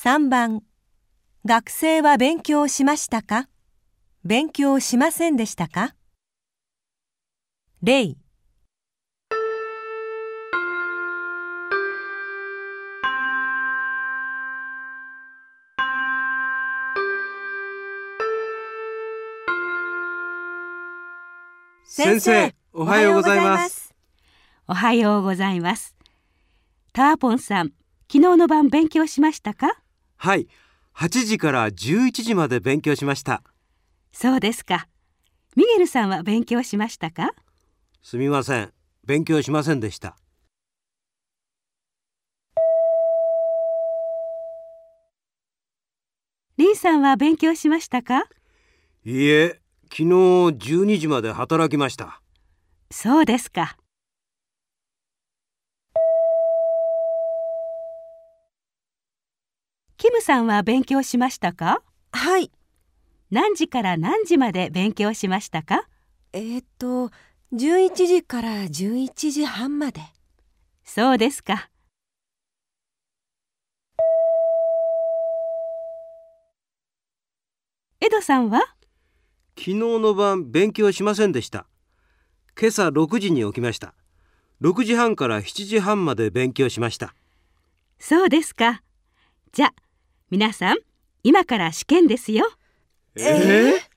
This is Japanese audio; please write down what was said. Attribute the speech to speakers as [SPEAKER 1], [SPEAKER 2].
[SPEAKER 1] 3番。学生は勉強しましたか？勉強しませんでしたか？例。
[SPEAKER 2] 先生おはようございます。
[SPEAKER 3] おはようございます。ターポンさん昨日の晩勉強しましたか？
[SPEAKER 2] はい。8時から11時まで勉強しました。
[SPEAKER 3] そうですか。ミゲルさんは勉強しましたか？
[SPEAKER 2] すみません。勉強しませんでした。
[SPEAKER 3] リンさんは勉強しましたか？
[SPEAKER 2] いいえ。昨日12時まで働きました。
[SPEAKER 3] そうですかキムさんは勉強しましたか？
[SPEAKER 1] はい。
[SPEAKER 3] 何時から何時まで勉強しましたか？
[SPEAKER 1] えー、っと11時から11時半まで。
[SPEAKER 3] そうですか。エドさんは？
[SPEAKER 2] 昨日の晩勉強しませんでした。今朝6時に起きました。6時半から7時半まで勉強しました。
[SPEAKER 3] そうですか。じゃ皆さん今から試験ですよ。
[SPEAKER 2] えー？